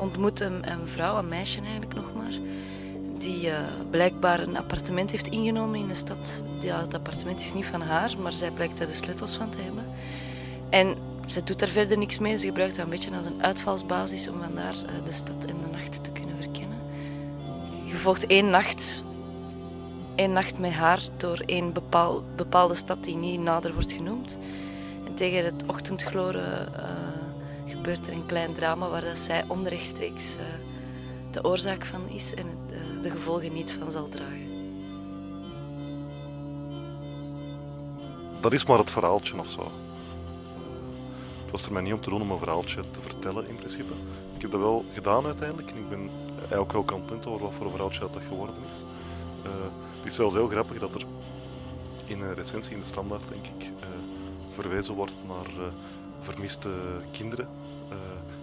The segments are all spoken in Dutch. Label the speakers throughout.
Speaker 1: ontmoet een, een vrouw, een meisje eigenlijk nog maar, die eh, blijkbaar een appartement heeft ingenomen in de stad. Ja, het appartement is niet van haar, maar zij blijkt daar de sleutels van te hebben. En ze doet daar verder niks mee. Ze gebruikt dat een beetje als een uitvalsbasis om vandaar uh, de stad en de nacht te kunnen verkennen. Je volgt één nacht, één nacht met haar door één bepaal, bepaalde stad die niet nader wordt genoemd. En tegen het ochtendgloren uh, gebeurt er een klein drama waar dat zij onrechtstreeks uh, de oorzaak van is en het, de gevolgen niet van zal dragen.
Speaker 2: Dat is maar het verhaaltje of zo. Het was er mij niet om te doen om een verhaaltje te vertellen in principe. Ik heb dat wel gedaan uiteindelijk en ik ben eigenlijk wel content over wat voor een verhaaltje dat, geworden is. Uh, het is zelfs heel grappig dat er in een recensie in de standaard, denk ik, verwezen wordt naar vermiste kinderen.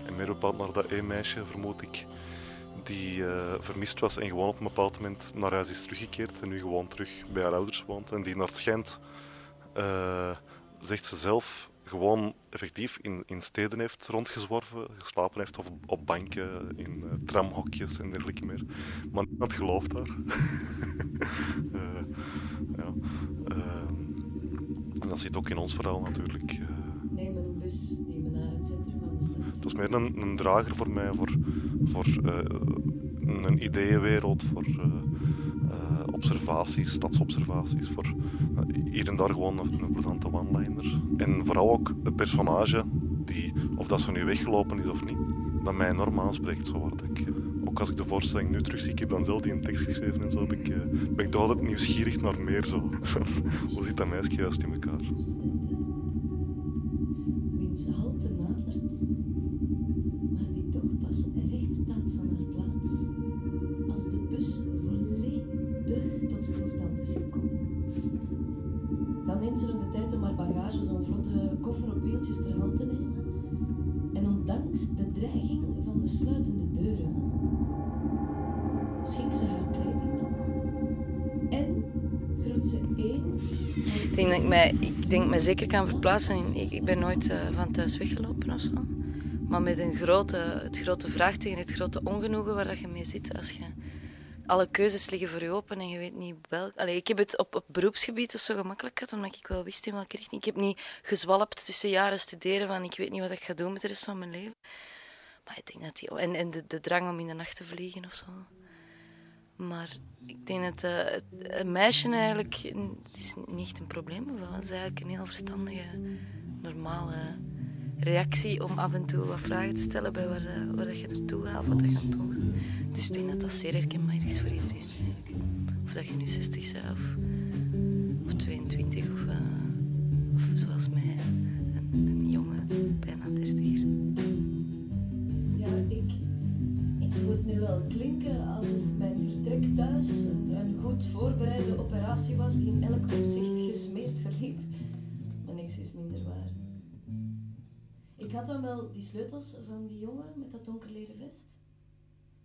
Speaker 2: En meer bepaald naar dat één meisje, vermoed ik, die vermist was en gewoon op een bepaald moment naar huis is teruggekeerd en nu gewoon terug bij haar ouders woont. En die naar het schijnt, zegt ze zelf, gewoon effectief in, in steden heeft rondgezworven, geslapen heeft of op banken, in tramhokjes en dergelijke meer. Maar niemand gelooft daar. uh, ja. uh, en dat zit ook in ons verhaal natuurlijk.
Speaker 1: Neem een bus die
Speaker 2: was meer een, een drager voor mij, voor, voor een ideeënwereld, voor observaties, stadsobservaties, voor hier en daar gewoon een, plezante one-liner. En vooral ook een personage die, of dat ze nu weggelopen is of niet, dat mij enorm aanspreekt. Zo word ik, ook als ik de voorstelling nu terugzie, ik heb dan zelf die een tekst geschreven en zo, ben ik, ben ik nieuwsgierig naar meer. Zo. Hoe zit dat meisje juist in elkaar?
Speaker 1: Wiens halte nadert, denk dat ik mij, ik denk mij zeker kan verplaatsen. Ik, ik ben nooit uh, van thuis weggelopen of zo. Maar met een grote, het grote vraagteken, het grote ongenoegen waar dat je mee zit als je alle keuzes liggen voor je open en je weet niet welk. Allee, ik heb het op, op beroepsgebied zo gemakkelijk gehad, omdat ik wel wist in welke richting. Ik heb niet gezwalpt tussen jaren studeren van ik weet niet wat ik ga doen met de rest van mijn leven. Maar ik denk dat die... En, en de, de drang om in de nacht te vliegen of zo. Maar ik denk dat uh, een meisje eigenlijk... Het is niet een probleem geval. Het is eigenlijk een heel verstandige, normale reactie om af en toe wat vragen te stellen bij waar, uh, waar je naartoe gaat of wat je gaat doen. Dus ik denk dat dat zeer herkenbaar is voor iedereen. Of dat je nu 60 bent of, of 22 of, uh, of zoals mij, een, een jonge, bijna 30 Ja, ik, ik doe het nu wel klinken alsof mijn thuis een, goed voorbereide operatie was die in elk opzicht gesmeerd verliep. Maar niks is minder waar. Ik had dan wel die sleutels van die jongen met dat donkerleren vest.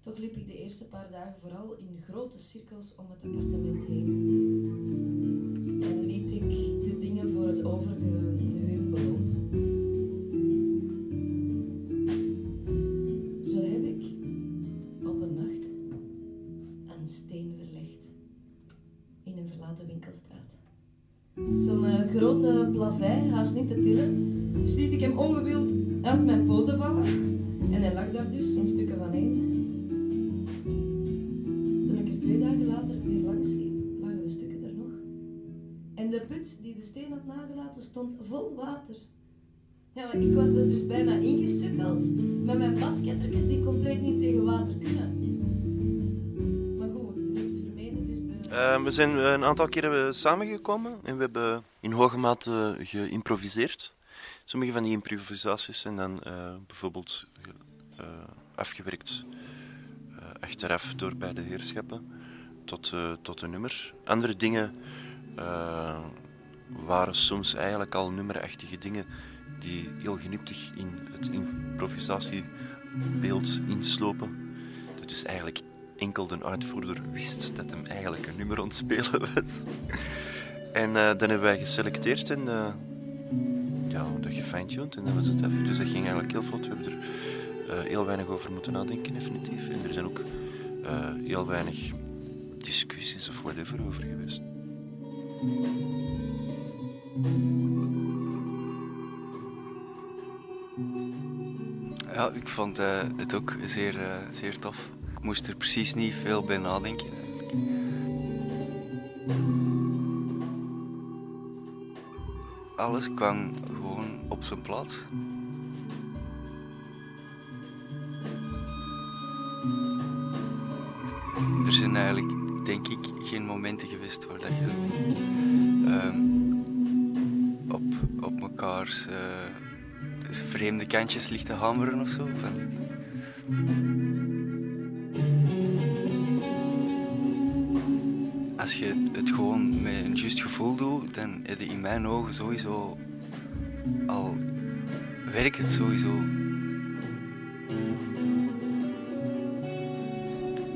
Speaker 1: Toch liep ik de eerste paar dagen vooral in grote cirkels om het appartement heen. En liet ik de dingen voor het overige tillen, dus liet ik hem ongewild uit mijn poten vallen. En hij lag daar dus in stukken van één. die de steen had nagelaten stond vol water. Ja, maar ik was er dus bijna ingesukkeld met mijn baskettertjes die compleet niet tegen water kunnen.
Speaker 3: Uh, we zijn een aantal keren samengekomen en we hebben in hoge mate geïmproviseerd. Sommige van die improvisaties zijn dan uh, bijvoorbeeld afgewerkt achteraf door beide heerschappen tot, tot een nummer. Andere dingen waren soms eigenlijk al nummerachtige dingen die heel genuptig in het improvisatiebeeld inslopen. Dat dus eigenlijk enkel de uitvoerder wist dat hem eigenlijk een nummer ontspelen was. En uh, dan hebben wij geselecteerd en uh, ja, dat gefine-tuned en dat was het af. Dus dat ging eigenlijk heel vlot. We hebben er heel weinig over moeten nadenken, definitief. En er zijn ook heel weinig discussies of whatever over geweest.
Speaker 4: Ja, ik vond het ook zeer, zeer tof. Ik moest er precies niet veel bij nadenken. Alles kwam gewoon op zijn plaats. Er zijn eigenlijk, denk ik, geen momenten geweest waar dat je uh, op, op mekaars uh, vreemde kantjes ligt te hameren of zo. Van... Als je het gewoon met een juist gevoel doet, dan heb je in mijn ogen sowieso al werkt het sowieso.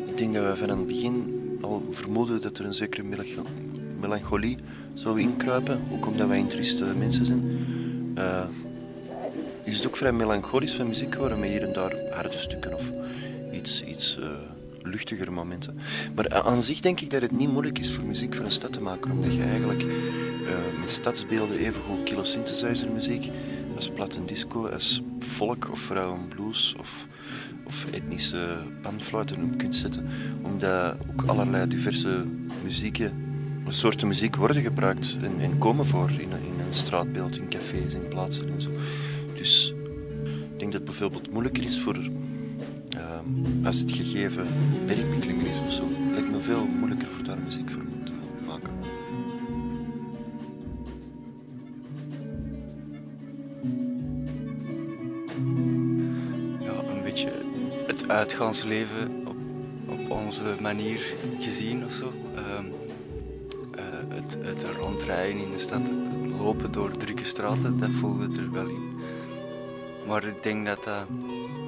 Speaker 3: Ik denk dat we van het begin al vermoeden dat er een zekere melancholie zou inkruipen, ook omdat wij trieste mensen zijn. Uh, is het ook vrij melancholisch van muziek geworden, met hier en daar harde stukken of iets, iets uh, luchtigere momenten. Maar aan zich denk ik dat het niet moeilijk is voor muziek voor een stad te maken, omdat je eigenlijk uh, met stadsbeelden even goed kilo muziek als platte disco, als folk of vrouwen blues of, of etnische panfluiten op kunt zetten. Omdat ook allerlei diverse muzieken, soorten muziek worden gebruikt en, en komen voor in, in een straatbeeld, in cafés, in plaatsen en zo. Dus ik denk dat het bijvoorbeeld moeilijker is voor, uh, als het gegeven werkbeklimmer is of zo, lijkt me veel moeilijker voor daar muziek voor te maken.
Speaker 4: Ja, een beetje het uitgaansleven op, op onze manier gezien of zo. Uh, het, het rondrijden in de stad, het lopen door drukke straten, dat voelde er wel in. Maar ik denk dat dat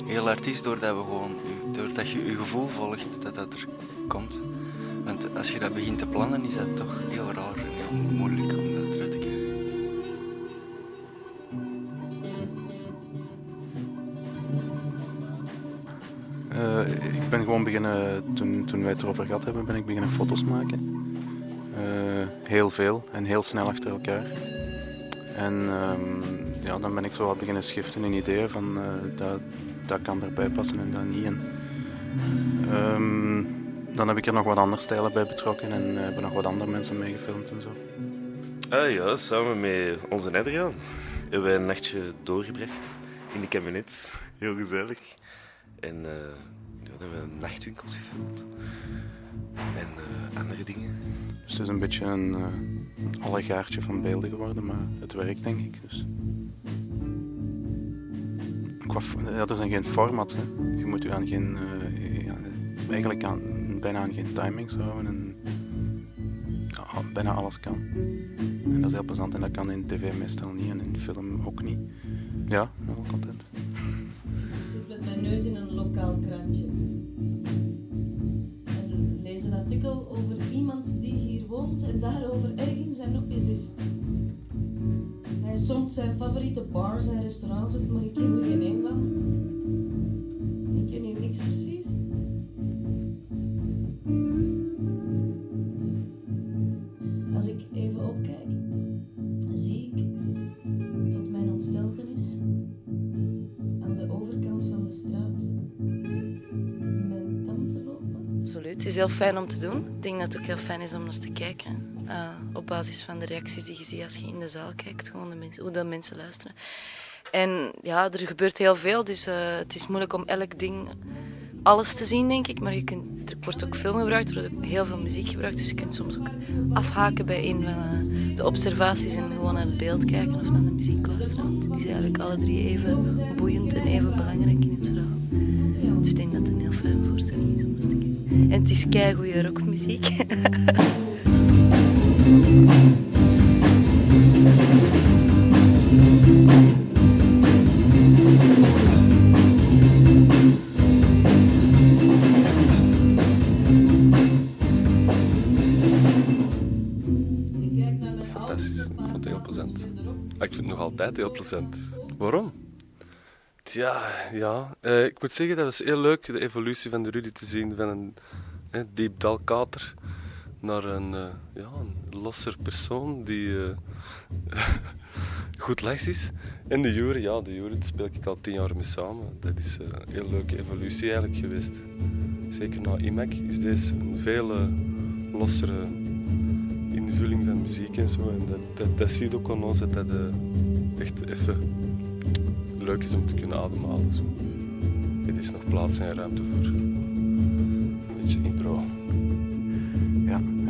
Speaker 4: heel hard is doordat, we gewoon, doordat je je gevoel volgt, dat dat er komt. Want als je dat begint te plannen, is dat toch heel raar en heel moeilijk om dat eruit te krijgen.
Speaker 5: Uh, ik ben gewoon beginnen, toen, toen wij het erover gehad hebben, ben ik beginnen foto's maken. Uh, heel veel en heel snel achter elkaar. En um, ja, dan ben ik zo wat beginnen schiften in ideeën van uh, dat, dat kan erbij passen en dat niet. En, um, dan heb ik er nog wat andere stijlen bij betrokken en uh, hebben nog wat andere mensen meegefilmd en zo.
Speaker 6: Ah ja, samen met onze Adriaan hebben wij een nachtje doorgebracht in de kabinet. Heel gezellig. En uh, ja, dan hebben we nachtwinkels gefilmd. En andere dingen.
Speaker 5: Dus het is een beetje een uh, allegaartje van beelden geworden, maar het werkt denk ik. Dus. Er zijn geen formats. Hè. Je moet je aan geen, ja, eigenlijk aan, bijna aan geen timings houden en bijna alles kan. En dat is heel plezant en dat kan in tv meestal niet en in film ook niet. Ja, wel content.
Speaker 1: Ik zit met mijn neus in een lokaal krantje zijn favoriete bars en restaurants op, maar ik ken er geen een van. Ik ken hier niks precies. Als ik even opkijk, zie ik, tot mijn ontsteltenis, aan de overkant van de straat, mijn tante lopen. Absoluut, het is heel fijn om te doen. Ik denk dat het ook heel fijn is om eens te kijken. Uh, op basis van de reacties die je ziet als je in de zaal kijkt, gewoon de mensen, hoe dat mensen luisteren. En ja, er gebeurt heel veel, dus uh, het is moeilijk om elk ding, alles te zien, denk ik. Maar je kunt, er wordt ook film gebruikt, er wordt ook heel veel muziek gebruikt, dus je kunt soms ook afhaken bij een van uh, de observaties en gewoon naar het beeld kijken of naar de muziek luisteren. Want die zijn eigenlijk alle drie even boeiend en even belangrijk in het verhaal. Dus ik denk dat het een heel fijne voorstelling is om naar te kijken. En het is kei goede rockmuziek.
Speaker 6: heel plezant. Waarom?
Speaker 7: Ja, ja. Uh, ik moet zeggen, dat was heel leuk, de evolutie van de Rudy te zien. Van een eh, diep dalkater naar een, uh, ja, een losser persoon die uh, goed lachs is. En de Jury, ja, de Jury speel ik al tien jaar mee samen. Dat is een heel leuke evolutie eigenlijk geweest. Zeker na IMAC is deze een veel lossere invulling van muziek en zo. En dat, dat, dat zie je ook aan ons, dat dat echt even leuk is om te kunnen ademhalen. Zo. Er is nog plaats en ruimte voor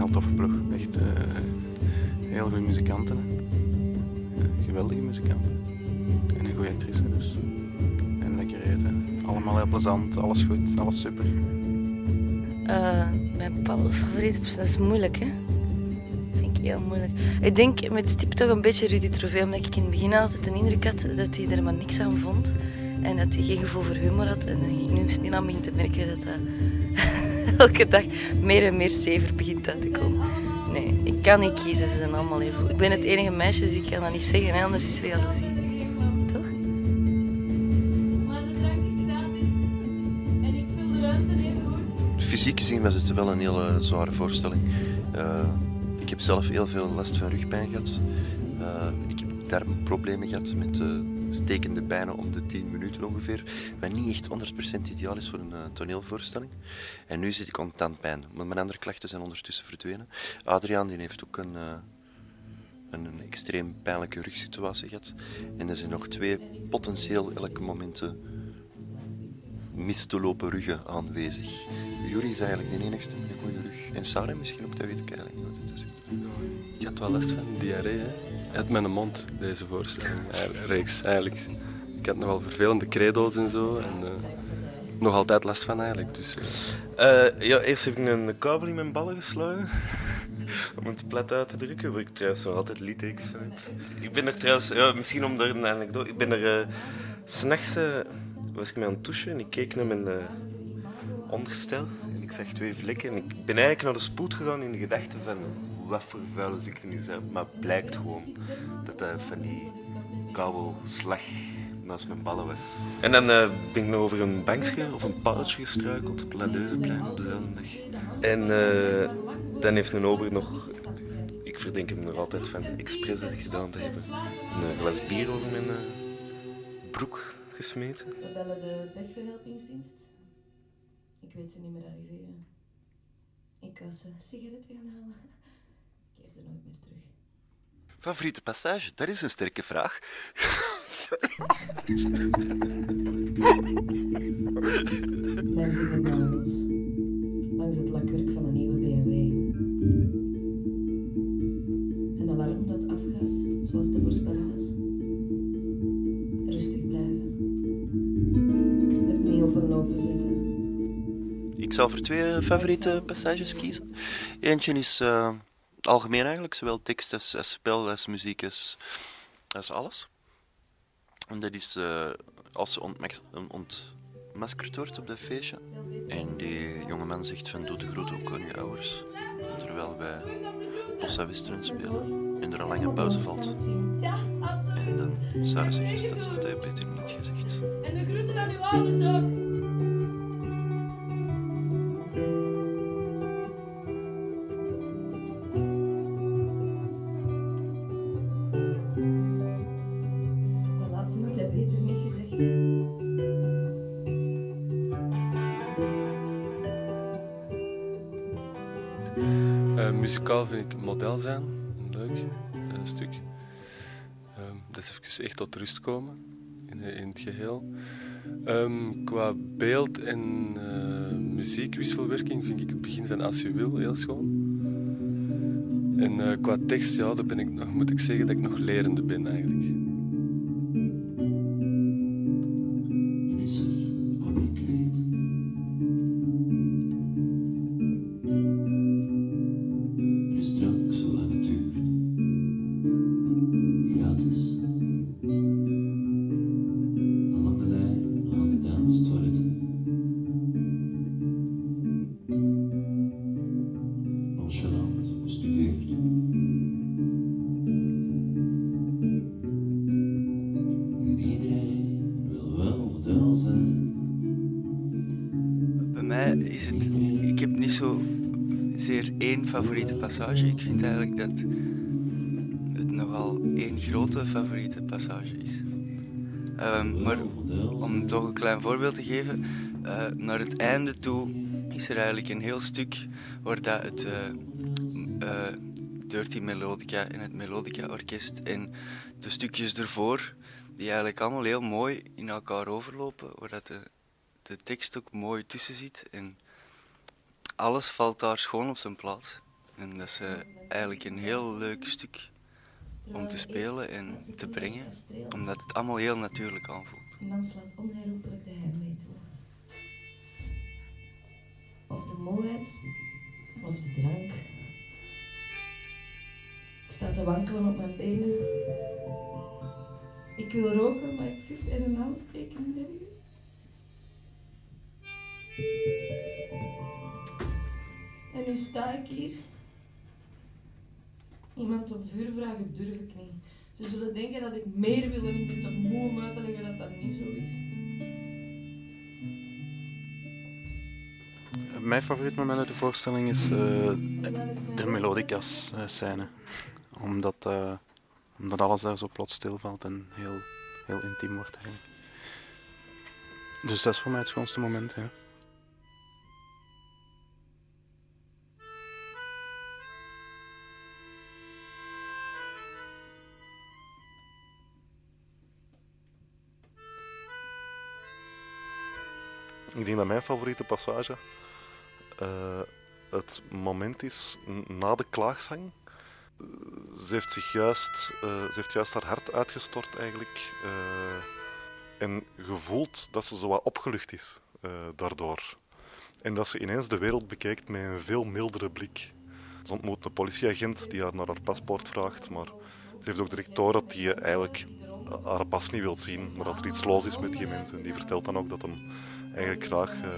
Speaker 5: Heel toffe ploeg. Echt uh, heel goede muzikanten. Uh, geweldige muzikanten. En een goede actrice dus. En lekker eten. Allemaal heel plezant, alles goed, alles super.
Speaker 1: Uh, mijn favoriete persoon, is moeilijk hè? Vind ik heel moeilijk. Ik denk met Stip toch een beetje Rudy Trofee, omdat ik in het begin altijd de indruk had dat hij er maar niks aan vond. En dat hij geen gevoel voor humor had. En nu is niet aan begin te merken dat dat elke dag meer en meer zever begint uit te komen. Nee, ik kan niet kiezen, ze zijn allemaal even goed. Ik ben het enige meisje, dus ik kan dat niet zeggen, anders is er jaloezie. Toch?
Speaker 3: Fysiek gezien was het wel een hele zware voorstelling. Uh, ik heb zelf heel veel last van rugpijn gehad. Uh, ik heb darmproblemen gehad met uh, stekende pijnen om de 10 minuten ongeveer. Wat niet echt 100% ideaal is voor een uh, toneelvoorstelling. En nu zit ik aan tandpijn. Maar mijn andere klachten zijn ondertussen verdwenen. Adriaan die heeft ook een, een, een, extreem pijnlijke rugsituatie gehad. En er zijn nog twee potentieel elke momenten mis te lopen ruggen aanwezig. Jury is eigenlijk de enigste met een goede rug. En Sarah misschien ook, dat weet ik eigenlijk niet.
Speaker 7: Ik had wel last van diarree hè? Uit mijn mond, deze voorstelling. Reeks eigenlijk. Ik had nogal vervelende credo's en zo. En, uh, nog altijd last van eigenlijk. Dus,
Speaker 6: uh... Uh, ja, eerst heb ik een kabel in mijn ballen geslagen. om het plat uit te drukken, waar ik trouwens nog altijd littekens van. Ik ben er trouwens, ja, misschien om daar een anekdote. Ik ben er s'nachts was ik mee aan het douchen en ik keek naar mijn onderstel. En ik zag twee vlekken en ik ben eigenlijk naar de spoed gegaan in de gedachte van wat voor vuile ziekte is dat. Maar het blijkt gewoon dat dat van die kabelslag naast mijn ballen was. En dan uh, ben ik nog over een bankje of een palletje gestruikeld op Ladeuzeplein op dezelfde dag. En uh, dan heeft een ober nog, ik verdenk hem nog altijd van expres dat gedaan te hebben, een glas bier over mijn uh, broek gesmeten.
Speaker 1: We bellen de pechverhelpingsdienst. Ik weet ze niet meer arriveren. Ik was sigaretten gaan halen. Keerde nooit meer terug.
Speaker 3: Favoriete passage? Dat is een sterke vraag. Sorry.
Speaker 1: Voetbalbals. Langs het lakwerk van een nieuwe BMW. Een alarm dat afgaat, zoals te voorspellen was. Rustig blijven. Het niet op een lopen zetten.
Speaker 3: Ik zal voor twee favoriete passages kiezen. Eentje is uh, algemeen eigenlijk, zowel tekst als, spel, als muziek, als, als alles. En dat is uh, als ze ontmaskerd wordt op dat feestje. En die jonge man zegt van doe de groet ook aan je ouders. Terwijl wij Bossa Western spelen en er een lange pauze valt. En dan Sarah zegt dat had hij beter niet gezegd.
Speaker 1: En de groeten aan uw ouders ook.
Speaker 7: Model zijn leuk uh, stuk. Dat is even echt tot rust komen in, in het geheel. Um, qua beeld en muziekwisselwerking vind ik het begin van Als je wil heel schoon. En qua tekst, ja, daar ben ik nog, moet ik zeggen dat ik nog lerende ben eigenlijk.
Speaker 4: Is het... Ik heb niet zo zeer één favoriete passage. Ik vind eigenlijk dat het nogal één grote favoriete passage is. Ehm, maar om toch een klein voorbeeld te geven, uh, naar het einde toe is er eigenlijk een heel stuk waar dat het uh, uh, Dirty Melodica en het Melodica Orkest en de stukjes ervoor, die eigenlijk allemaal heel mooi in elkaar overlopen, waar dat de, de tekst ook mooi tussen zit en alles valt daar schoon op zijn plaats. En dat is eigenlijk een heel leuk stuk om te spelen en te brengen, omdat het allemaal heel natuurlijk aanvoelt.
Speaker 8: En dan slaat onherroepelijk de heimwee toe. Of de moeheid, of de drank. Ik sta te wankelen op mijn benen. Ik wil roken, maar ik vind in een aansteken nergens. En nu sta ik hier Iemand op vuur vragen durf. Ze zullen denken dat ik meer wil en ik ben toch moe om uit te leggen dat dat niet zo is.
Speaker 5: Mijn favoriet moment uit de voorstelling is uh, de melodicas scène. Omdat, uh, omdat alles daar zo plots stilvalt en heel, heel intiem wordt eigenlijk. Dus dat is voor mij het schoonste moment. Ja.
Speaker 2: Ik denk dat mijn favoriete passage uh, het moment is na de klaagzang. Ze heeft, zich juist, uh, ze heeft juist haar hart uitgestort eigenlijk. En gevoeld dat ze zo wat opgelucht is daardoor. En dat ze ineens de wereld bekijkt met een veel mildere blik. Ze ontmoet een politieagent die haar naar haar paspoort vraagt, maar ze heeft ook direct dat hij eigenlijk haar pas niet wil zien, maar dat er iets los is met die mensen. Die vertelt dan ook dat hem eigenlijk graag uh,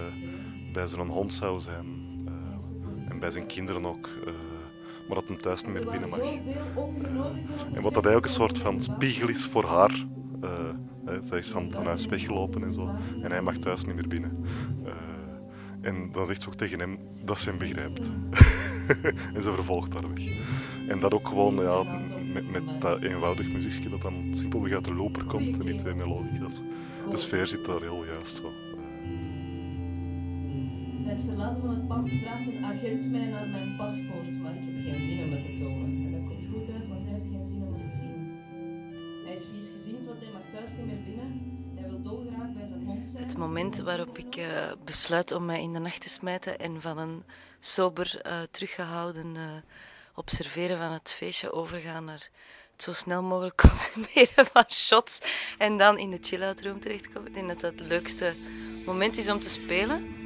Speaker 2: bij zijn hond zou zijn. Uh, en bij zijn kinderen ook. Uh, maar dat hem thuis niet meer binnen mag. en wat dat eigenlijk een soort van spiegel is voor haar. zij is van, van huis weggelopen en zo. En hij mag thuis niet meer binnen. en dan zegt ze ook tegen hem dat ze hem begrijpt. en ze vervolgt haar weg. En dat ook gewoon ja, met, met dat eenvoudig muziekje dat dan simpelweg uit de loper komt en die twee melodica's. De sfeer zit daar heel juist zo
Speaker 8: het verlaten van het pand vraagt een agent mij naar mijn paspoort, maar ik heb geen zin om het te tonen. En dat komt goed uit, want hij heeft geen zin om het te zien. Hij is vies gezind, want hij mag thuis niet meer binnen. Hij wil dolgraag bij zijn hond zijn.
Speaker 1: Het moment waarop ik uh, besluit om mij in de nacht te smijten en van een sober, uh, teruggehouden uh, observeren van het feestje overgaan naar het zo snel mogelijk consumeren van shots en dan in de chill-out room terechtkomen. Ik denk dat dat het leukste moment is om te spelen.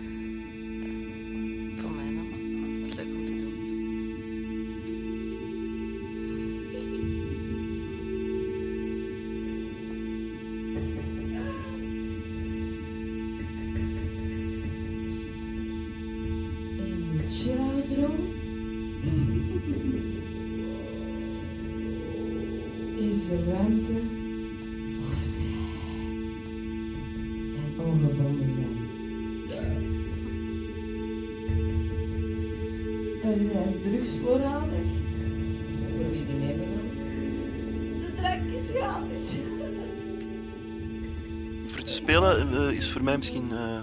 Speaker 3: Is voor mij misschien uh,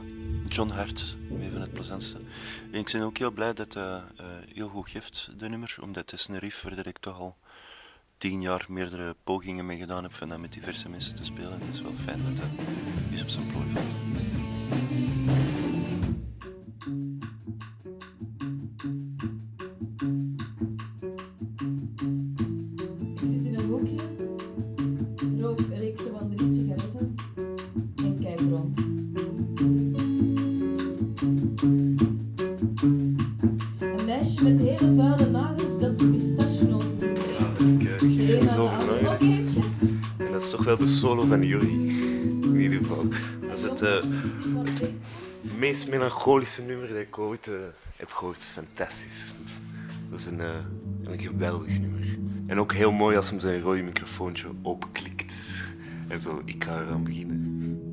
Speaker 3: John Hart, een van het plezantste. En ik ben ook heel blij dat hij uh, heel goed geeft, de nummer, omdat het is een riff waar ik toch al tien jaar meerdere pogingen mee gedaan heb van met diverse mensen te spelen. Het is wel fijn dat hij is op zijn plooi
Speaker 6: solo van jullie. In ieder geval. Dat is het, uh, het meest melancholische nummer dat ik ooit uh, heb gehoord. Dat is fantastisch. Dat is een, een geweldig nummer. En ook heel mooi als hem zijn rode microfoontje openklikt. En zo, ik ga eraan beginnen.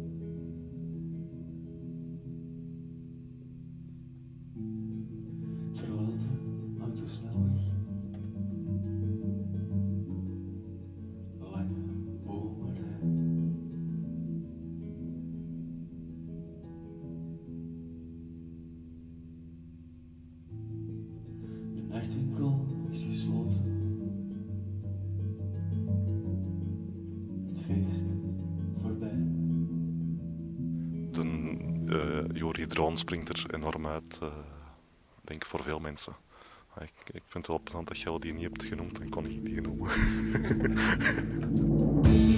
Speaker 2: Jori Droon springt er enorm uit, uh, denk ik, voor veel mensen. Ik, ik vind het wel plezant dat je die niet hebt genoemd, dan kon ik die noemen.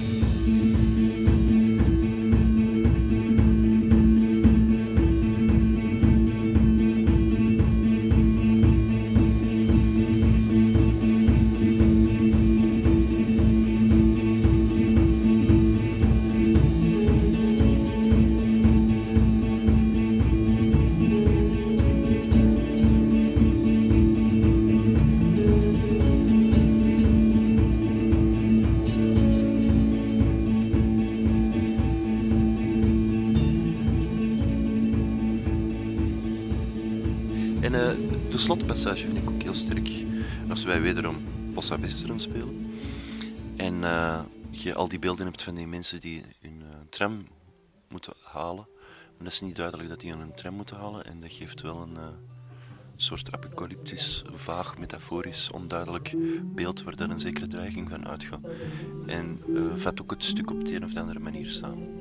Speaker 3: slotpassage vind ik ook heel sterk. Als wij wederom Bossa Western spelen. En uh, je al die beelden hebt van die mensen die hun uh, tram moeten halen. Maar dat is niet duidelijk dat die een tram moeten halen. En dat geeft wel een uh, soort apocalyptisch, vaag, metaforisch, onduidelijk beeld waar daar een zekere dreiging van uitgaat. En vat ook het stuk op de een of andere manier samen.